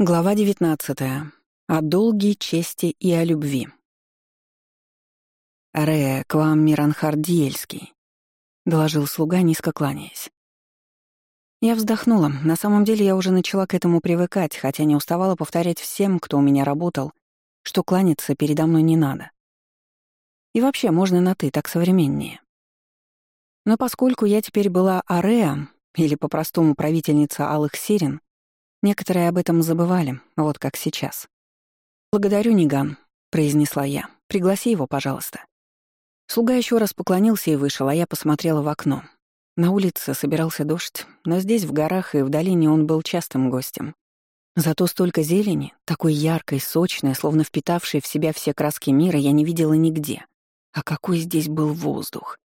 Глава 19. О долге, чести и о любви. «Ре, к вам Миранхард Диельский», — доложил слуга, низко кланяясь. Я вздохнула. На самом деле я уже начала к этому привыкать, хотя не уставала повторять всем, кто у меня работал, что кланяться передо мной не надо. И вообще, можно на «ты», так современнее. Но поскольку я теперь была Ареа, или по-простому правительница Алых Сирен, Некоторые об этом забывали, вот как сейчас. «Благодарю, Ниган», — произнесла я. «Пригласи его, пожалуйста». Слуга еще раз поклонился и вышел, а я посмотрела в окно. На улице собирался дождь, но здесь, в горах и в долине, он был частым гостем. Зато столько зелени, такой яркой, сочной, словно впитавшей в себя все краски мира, я не видела нигде. А какой здесь был воздух!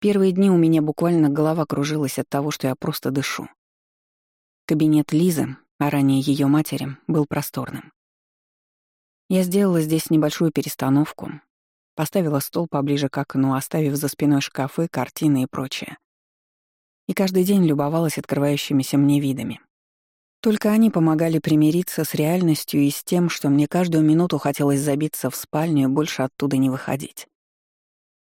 Первые дни у меня буквально голова кружилась от того, что я просто дышу. Кабинет Лизы, а ранее ее матери, был просторным. Я сделала здесь небольшую перестановку, поставила стол поближе к окну, оставив за спиной шкафы, картины и прочее. И каждый день любовалась открывающимися мне видами. Только они помогали примириться с реальностью и с тем, что мне каждую минуту хотелось забиться в спальню и больше оттуда не выходить.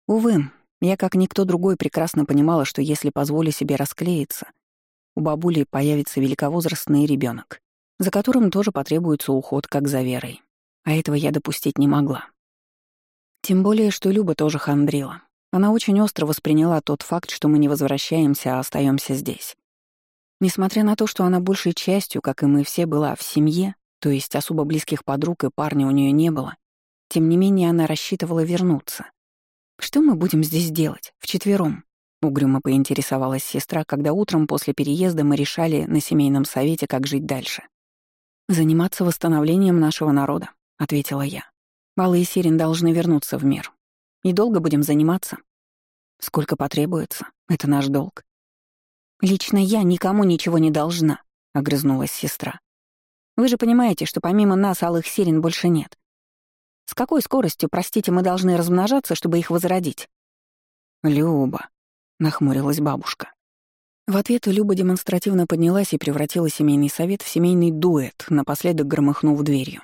Увы, я, как никто другой, прекрасно понимала, что если позволю себе расклеиться — у бабули появится великовозрастный ребенок, за которым тоже потребуется уход, как за Верой. А этого я допустить не могла. Тем более, что Люба тоже хандрила. Она очень остро восприняла тот факт, что мы не возвращаемся, а остаемся здесь. Несмотря на то, что она большей частью, как и мы все, была в семье, то есть особо близких подруг и парня у нее не было, тем не менее она рассчитывала вернуться. Что мы будем здесь делать, вчетвером? Угрюмо поинтересовалась сестра, когда утром после переезда мы решали на семейном совете, как жить дальше. «Заниматься восстановлением нашего народа», — ответила я. «Валы и Сирин должны вернуться в мир. И долго будем заниматься? Сколько потребуется. Это наш долг». «Лично я никому ничего не должна», — огрызнулась сестра. «Вы же понимаете, что помимо нас алых Сирин больше нет. С какой скоростью, простите, мы должны размножаться, чтобы их возродить?» «Люба», нахмурилась бабушка. В ответ Люба демонстративно поднялась и превратила семейный совет в семейный дуэт, напоследок громыхнув дверью.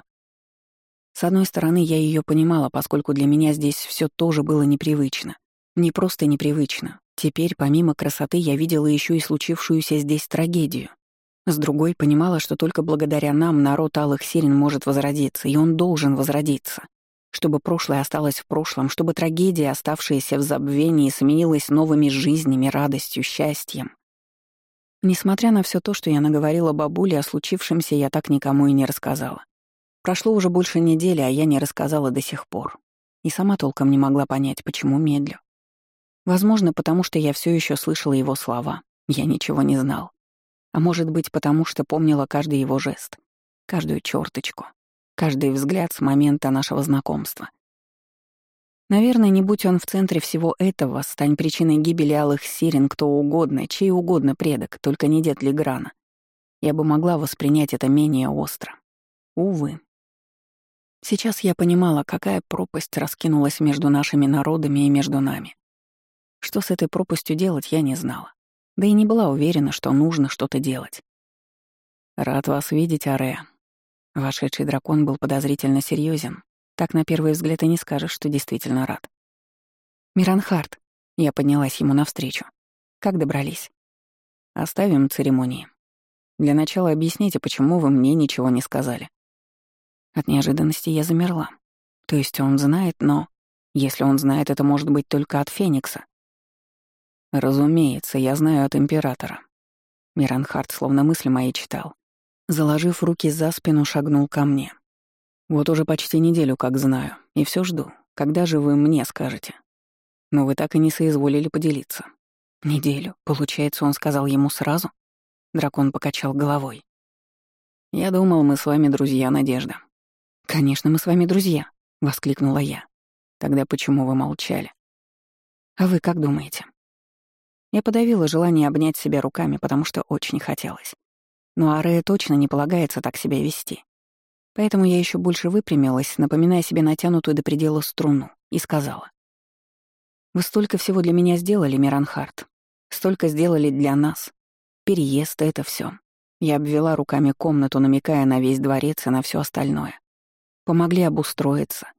С одной стороны, я ее понимала, поскольку для меня здесь все тоже было непривычно. Не просто непривычно. Теперь, помимо красоты, я видела еще и случившуюся здесь трагедию. С другой, понимала, что только благодаря нам народ Алых Сирен может возродиться, и он должен возродиться чтобы прошлое осталось в прошлом, чтобы трагедия, оставшаяся в забвении, сменилась новыми жизнями, радостью, счастьем. Несмотря на все то, что я наговорила бабуле о случившемся, я так никому и не рассказала. Прошло уже больше недели, а я не рассказала до сих пор. И сама толком не могла понять, почему медлю. Возможно, потому что я все еще слышала его слова. Я ничего не знал. А может быть, потому что помнила каждый его жест, каждую черточку каждый взгляд с момента нашего знакомства. Наверное, не будь он в центре всего этого, стань причиной гибели алых сирен кто угодно, чей угодно предок, только не дед Леграна. Я бы могла воспринять это менее остро. Увы. Сейчас я понимала, какая пропасть раскинулась между нашими народами и между нами. Что с этой пропастью делать, я не знала. Да и не была уверена, что нужно что-то делать. «Рад вас видеть, Арея», Вошедший дракон был подозрительно серьезен. Так на первый взгляд и не скажешь, что действительно рад. «Миранхард», — я поднялась ему навстречу. «Как добрались?» «Оставим церемонии. Для начала объясните, почему вы мне ничего не сказали». От неожиданности я замерла. То есть он знает, но... Если он знает, это может быть только от Феникса. Разумеется, я знаю от Императора. Миранхард словно мысли мои читал. Заложив руки за спину, шагнул ко мне. «Вот уже почти неделю как знаю, и все жду. Когда же вы мне скажете?» Но вы так и не соизволили поделиться. «Неделю. Получается, он сказал ему сразу?» Дракон покачал головой. «Я думал, мы с вами друзья, Надежда». «Конечно, мы с вами друзья», — воскликнула я. «Тогда почему вы молчали?» «А вы как думаете?» Я подавила желание обнять себя руками, потому что очень хотелось. Но Арея точно не полагается так себя вести. Поэтому я еще больше выпрямилась, напоминая себе натянутую до предела струну, и сказала. «Вы столько всего для меня сделали, Миранхард. Столько сделали для нас. Переезд — это все. Я обвела руками комнату, намекая на весь дворец и на все остальное. Помогли обустроиться.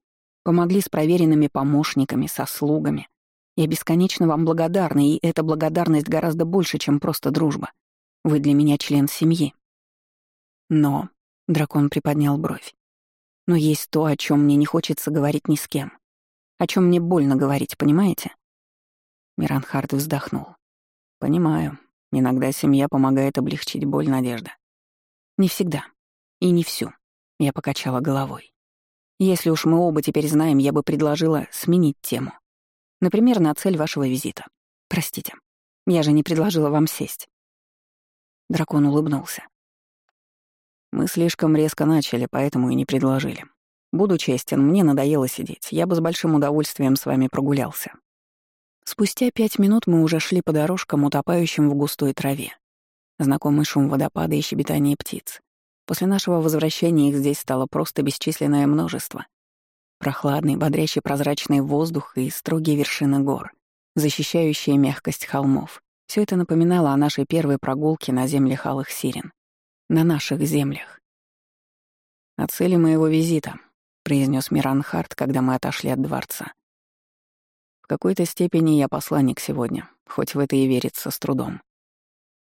Помогли с проверенными помощниками, со слугами. Я бесконечно вам благодарна, и эта благодарность гораздо больше, чем просто дружба. Вы для меня член семьи. Но... Дракон приподнял бровь. Но есть то, о чем мне не хочется говорить ни с кем. О чем мне больно говорить, понимаете? Миранхард вздохнул. Понимаю. Иногда семья помогает облегчить боль Надежда. Не всегда. И не всю. Я покачала головой. Если уж мы оба теперь знаем, я бы предложила сменить тему. Например, на цель вашего визита. Простите. Я же не предложила вам сесть. Дракон улыбнулся. Мы слишком резко начали, поэтому и не предложили. Буду честен, мне надоело сидеть. Я бы с большим удовольствием с вами прогулялся. Спустя пять минут мы уже шли по дорожкам, утопающим в густой траве. Знакомый шум водопада и щебетание птиц. После нашего возвращения их здесь стало просто бесчисленное множество. Прохладный, бодрящий прозрачный воздух и строгие вершины гор, защищающие мягкость холмов. Все это напоминало о нашей первой прогулке на землях Алых Сирен на наших землях. «О цели моего визита», — произнес Миранхард, когда мы отошли от дворца. «В какой-то степени я посланник сегодня, хоть в это и верится с трудом».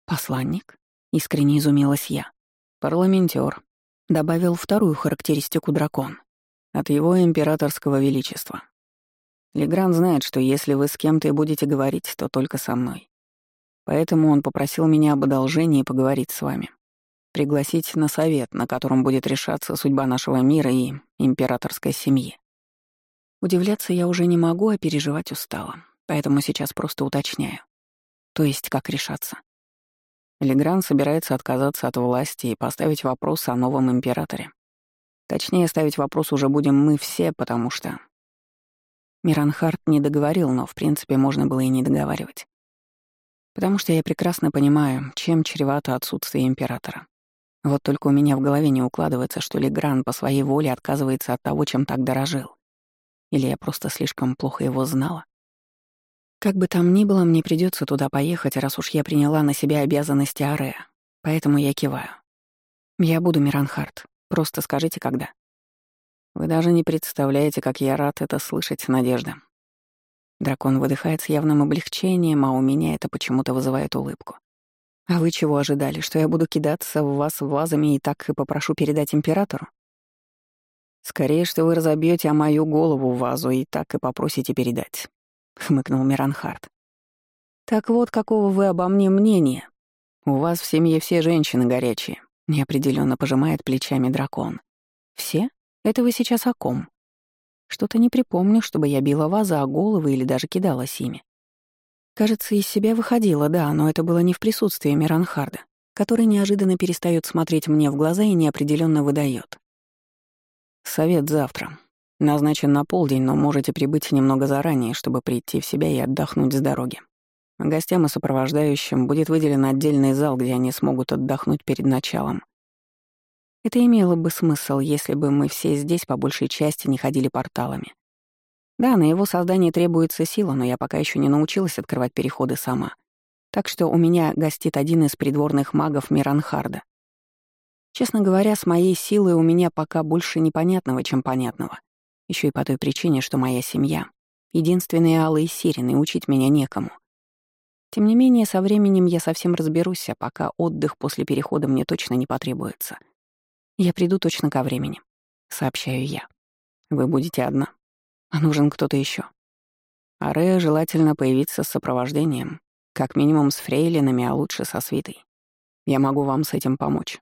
«Посланник?» — искренне изумилась я. «Парламентер», — добавил вторую характеристику дракон. «От его императорского величества. Легран знает, что если вы с кем-то и будете говорить, то только со мной. Поэтому он попросил меня об одолжении поговорить с вами. Пригласить на совет, на котором будет решаться судьба нашего мира и императорской семьи. Удивляться я уже не могу, а переживать устала. Поэтому сейчас просто уточняю. То есть, как решаться? Легран собирается отказаться от власти и поставить вопрос о новом императоре. Точнее, ставить вопрос уже будем мы все, потому что... Миранхард не договорил, но, в принципе, можно было и не договаривать. Потому что я прекрасно понимаю, чем чревато отсутствие императора. Вот только у меня в голове не укладывается, что Легран по своей воле отказывается от того, чем так дорожил. Или я просто слишком плохо его знала. Как бы там ни было, мне придется туда поехать, раз уж я приняла на себя обязанности Арея. Поэтому я киваю. Я буду, Миранхард. Просто скажите, когда. Вы даже не представляете, как я рад это слышать, Надежда. Дракон выдыхает с явным облегчением, а у меня это почему-то вызывает улыбку. А вы чего ожидали, что я буду кидаться в вас вазами и так и попрошу передать императору? Скорее, что вы разобьете о мою голову вазу и так и попросите передать, хмыкнул Миранхард. Так вот, какого вы обо мне мнения? У вас в семье все женщины горячие, неопределенно пожимает плечами дракон. Все? Это вы сейчас о ком? Что-то не припомню, чтобы я била вазы о головы или даже кидалась ими. Кажется, из себя выходила, да, но это было не в присутствии Миранхарда, который неожиданно перестает смотреть мне в глаза и неопределенно выдает. «Совет завтра. Назначен на полдень, но можете прибыть немного заранее, чтобы прийти в себя и отдохнуть с дороги. Гостям и сопровождающим будет выделен отдельный зал, где они смогут отдохнуть перед началом. Это имело бы смысл, если бы мы все здесь по большей части не ходили порталами. Да, на его создание требуется сила, но я пока еще не научилась открывать переходы сама. Так что у меня гостит один из придворных магов Миранхарда. Честно говоря, с моей силой у меня пока больше непонятного, чем понятного. Еще и по той причине, что моя семья — единственные алые сирены, учить меня некому. Тем не менее, со временем я совсем разберусь, а пока отдых после перехода мне точно не потребуется. Я приду точно ко времени, сообщаю я. Вы будете одна. А нужен кто-то еще. Арея желательно появиться с сопровождением, как минимум с фрейлинами, а лучше со свитой. Я могу вам с этим помочь.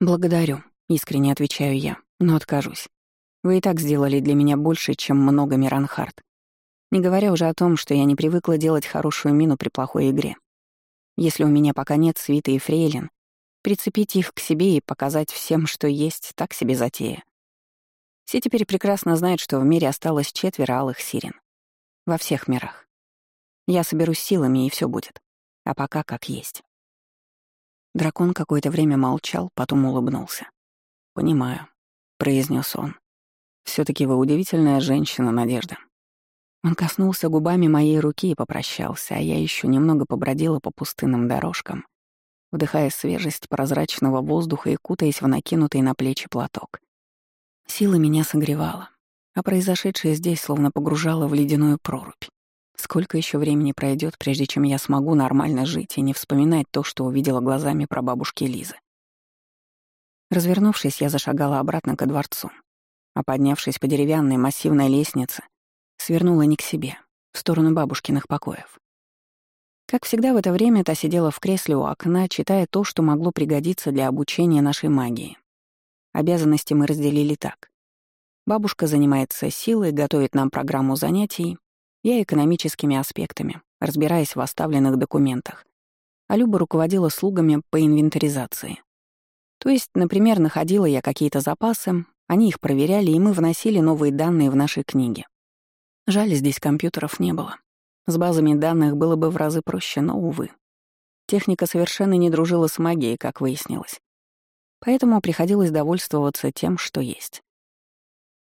Благодарю, искренне отвечаю я, но откажусь. Вы и так сделали для меня больше, чем много Миранхард. Не говоря уже о том, что я не привыкла делать хорошую мину при плохой игре. Если у меня пока нет свиты и фрейлин, прицепить их к себе и показать всем, что есть, так себе затея. Все теперь прекрасно знают, что в мире осталось четверо алых сирен. Во всех мирах. Я соберусь силами, и все будет. А пока как есть. Дракон какое-то время молчал, потом улыбнулся. «Понимаю», — произнес он. все таки вы удивительная женщина, Надежда». Он коснулся губами моей руки и попрощался, а я еще немного побродила по пустынным дорожкам, вдыхая свежесть прозрачного воздуха и кутаясь в накинутый на плечи платок. Сила меня согревала, а произошедшее здесь словно погружало в ледяную прорубь. Сколько еще времени пройдет, прежде чем я смогу нормально жить и не вспоминать то, что увидела глазами про бабушки Лизы? Развернувшись, я зашагала обратно ко дворцу, а поднявшись по деревянной массивной лестнице, свернула не к себе, в сторону бабушкиных покоев. Как всегда в это время та сидела в кресле у окна, читая то, что могло пригодиться для обучения нашей магии. Обязанности мы разделили так. Бабушка занимается силой, готовит нам программу занятий, я экономическими аспектами, разбираясь в оставленных документах, а Люба руководила слугами по инвентаризации. То есть, например, находила я какие-то запасы, они их проверяли, и мы вносили новые данные в наши книги. Жаль, здесь компьютеров не было. С базами данных было бы в разы проще, но, увы. Техника совершенно не дружила с магией, как выяснилось. Поэтому приходилось довольствоваться тем, что есть.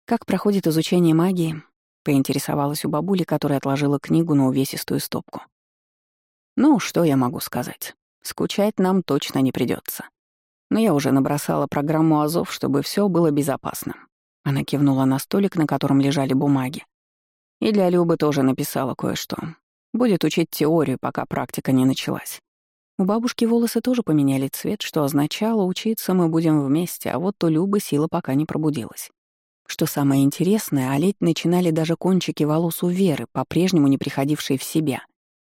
«Как проходит изучение магии?» — поинтересовалась у бабули, которая отложила книгу на увесистую стопку. «Ну, что я могу сказать? Скучать нам точно не придется. Но я уже набросала программу АЗОВ, чтобы все было безопасно». Она кивнула на столик, на котором лежали бумаги. И для Любы тоже написала кое-что. Будет учить теорию, пока практика не началась. У бабушки волосы тоже поменяли цвет, что означало, учиться мы будем вместе, а вот у Любы сила пока не пробудилась. Что самое интересное, олеть начинали даже кончики волос у Веры, по-прежнему не приходившей в себя.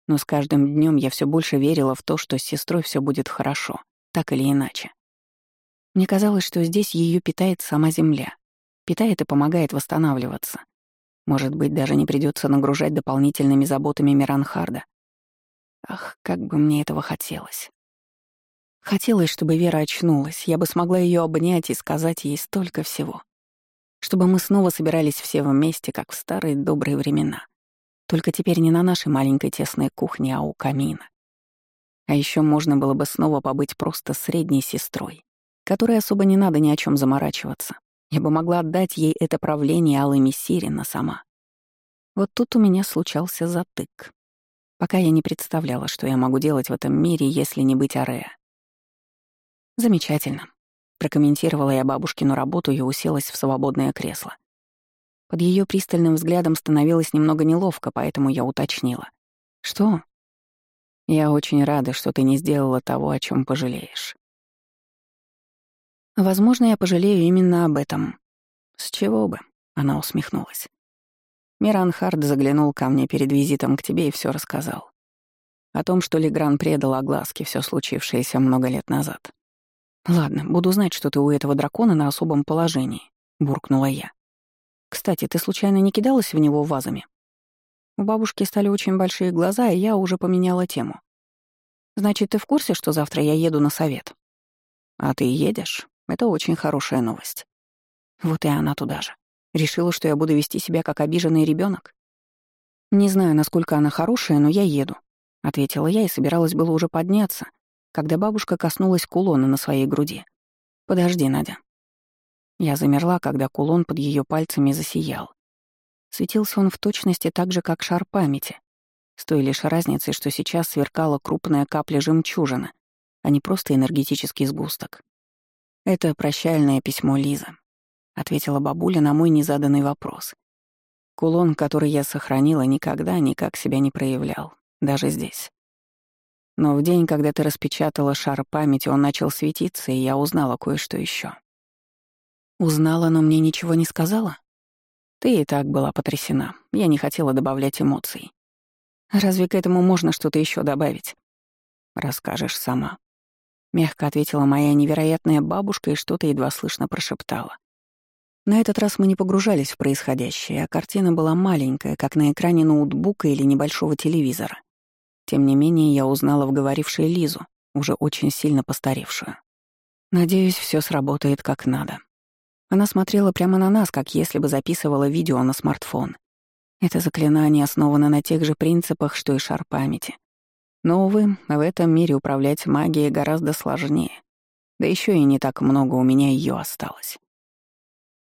Но с каждым днем я все больше верила в то, что с сестрой все будет хорошо, так или иначе. Мне казалось, что здесь ее питает сама земля. Питает и помогает восстанавливаться. Может быть, даже не придется нагружать дополнительными заботами Миранхарда. Ах, как бы мне этого хотелось. Хотелось, чтобы Вера очнулась, я бы смогла ее обнять и сказать ей столько всего. Чтобы мы снова собирались все вместе, как в старые добрые времена. Только теперь не на нашей маленькой тесной кухне, а у камина. А еще можно было бы снова побыть просто средней сестрой, которой особо не надо ни о чем заморачиваться. Я бы могла отдать ей это правление алыми Сирена сама. Вот тут у меня случался затык. Пока я не представляла, что я могу делать в этом мире, если не быть Арея. «Замечательно», — прокомментировала я бабушкину работу и уселась в свободное кресло. Под ее пристальным взглядом становилось немного неловко, поэтому я уточнила. «Что?» «Я очень рада, что ты не сделала того, о чем пожалеешь. Возможно, я пожалею именно об этом. С чего бы? Она усмехнулась. Миран Хард заглянул ко мне перед визитом к тебе и все рассказал. О том, что Легран предал огласке все случившееся много лет назад. «Ладно, буду знать, что ты у этого дракона на особом положении», — буркнула я. «Кстати, ты случайно не кидалась в него вазами?» У бабушки стали очень большие глаза, и я уже поменяла тему. «Значит, ты в курсе, что завтра я еду на совет?» «А ты едешь?» Это очень хорошая новость. Вот и она туда же. Решила, что я буду вести себя как обиженный ребенок. Не знаю, насколько она хорошая, но я еду, ответила я и собиралась было уже подняться, когда бабушка коснулась кулона на своей груди. Подожди, Надя. Я замерла, когда кулон под ее пальцами засиял. Светился он в точности так же, как шар памяти, с той лишь разницей, что сейчас сверкала крупная капля жемчужины, а не просто энергетический сгусток. «Это прощальное письмо Лиза», — ответила бабуля на мой незаданный вопрос. Кулон, который я сохранила, никогда никак себя не проявлял, даже здесь. Но в день, когда ты распечатала шар памяти, он начал светиться, и я узнала кое-что еще. Узнала, но мне ничего не сказала? Ты и так была потрясена. Я не хотела добавлять эмоций. Разве к этому можно что-то еще добавить? Расскажешь сама. Мягко ответила моя невероятная бабушка и что-то едва слышно прошептала. На этот раз мы не погружались в происходящее, а картина была маленькая, как на экране ноутбука или небольшого телевизора. Тем не менее, я узнала в говорившей Лизу, уже очень сильно постаревшую. Надеюсь, все сработает как надо. Она смотрела прямо на нас, как если бы записывала видео на смартфон. Это заклинание основано на тех же принципах, что и шар памяти. Но, увы, в этом мире управлять магией гораздо сложнее. Да еще и не так много у меня ее осталось.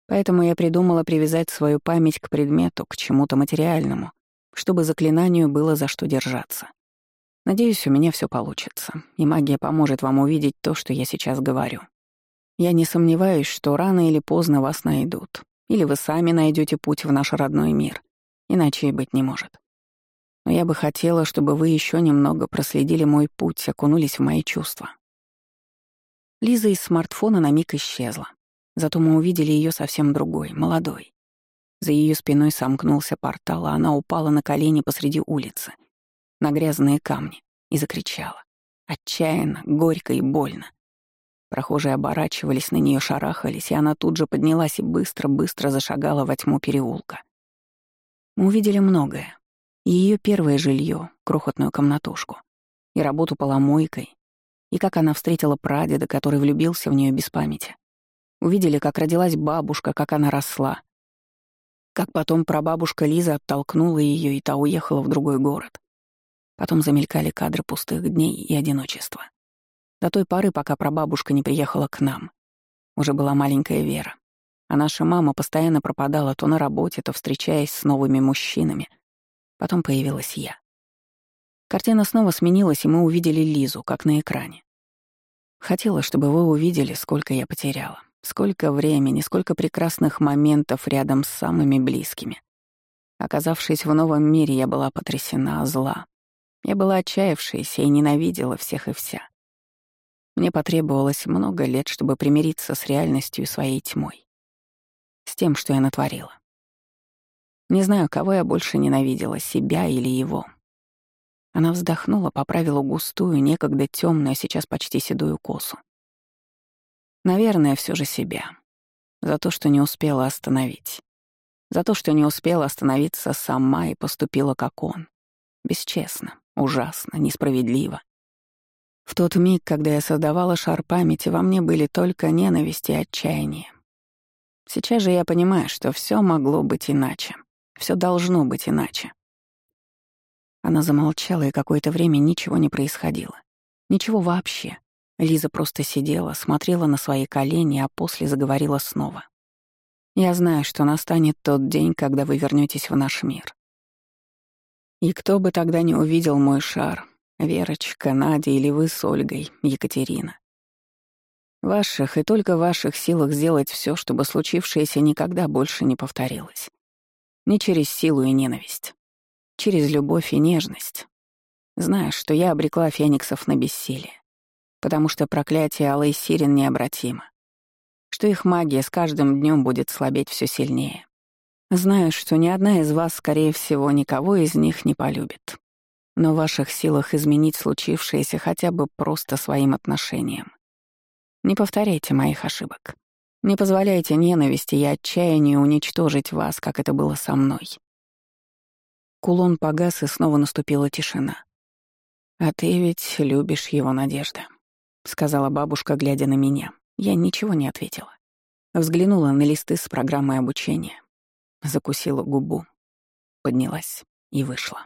Поэтому я придумала привязать свою память к предмету, к чему-то материальному, чтобы заклинанию было за что держаться. Надеюсь, у меня все получится, и магия поможет вам увидеть то, что я сейчас говорю. Я не сомневаюсь, что рано или поздно вас найдут, или вы сами найдете путь в наш родной мир, иначе и быть не может. Но я бы хотела, чтобы вы еще немного проследили мой путь, окунулись в мои чувства. Лиза из смартфона на миг исчезла. Зато мы увидели ее совсем другой, молодой. За ее спиной сомкнулся портал, а она упала на колени посреди улицы, на грязные камни, и закричала. Отчаянно, горько и больно. Прохожие оборачивались на нее, шарахались, и она тут же поднялась и быстро-быстро зашагала во тьму переулка. Мы увидели многое. Ее первое жилье, крохотную комнатушку, и работу поломойкой, и как она встретила прадеда, который влюбился в нее без памяти, Увидели, как родилась бабушка, как она росла. Как потом прабабушка Лиза оттолкнула ее, и та уехала в другой город. Потом замелькали кадры пустых дней и одиночества. До той поры, пока прабабушка не приехала к нам. Уже была маленькая Вера. А наша мама постоянно пропадала то на работе, то встречаясь с новыми мужчинами. Потом появилась я. Картина снова сменилась, и мы увидели Лизу, как на экране. Хотела, чтобы вы увидели, сколько я потеряла. Сколько времени, сколько прекрасных моментов рядом с самыми близкими. Оказавшись в новом мире, я была потрясена, зла. Я была отчаявшаяся и ненавидела всех и вся. Мне потребовалось много лет, чтобы примириться с реальностью своей тьмой. С тем, что я натворила. Не знаю, кого я больше ненавидела, себя или его. Она вздохнула, поправила густую, некогда темную, а сейчас почти седую косу. Наверное, все же себя. За то, что не успела остановить. За то, что не успела остановиться сама и поступила как он. Бесчестно, ужасно, несправедливо. В тот миг, когда я создавала шар памяти, во мне были только ненависть и отчаяние. Сейчас же я понимаю, что все могло быть иначе. Все должно быть иначе. Она замолчала, и какое-то время ничего не происходило. Ничего вообще. Лиза просто сидела, смотрела на свои колени, а после заговорила снова. «Я знаю, что настанет тот день, когда вы вернетесь в наш мир. И кто бы тогда не увидел мой шар, Верочка, Надя или вы с Ольгой, Екатерина. Ваших и только ваших силах сделать все, чтобы случившееся никогда больше не повторилось. Не через силу и ненависть. Через любовь и нежность. Знаешь, что я обрекла фениксов на бессилие потому что проклятие Алой Сирен необратимо, что их магия с каждым днем будет слабеть все сильнее. Знаю, что ни одна из вас, скорее всего, никого из них не полюбит. Но в ваших силах изменить случившееся хотя бы просто своим отношением. Не повторяйте моих ошибок. Не позволяйте ненависти и отчаянию уничтожить вас, как это было со мной. Кулон погас, и снова наступила тишина. А ты ведь любишь его, Надежда. — сказала бабушка, глядя на меня. Я ничего не ответила. Взглянула на листы с программой обучения. Закусила губу, поднялась и вышла.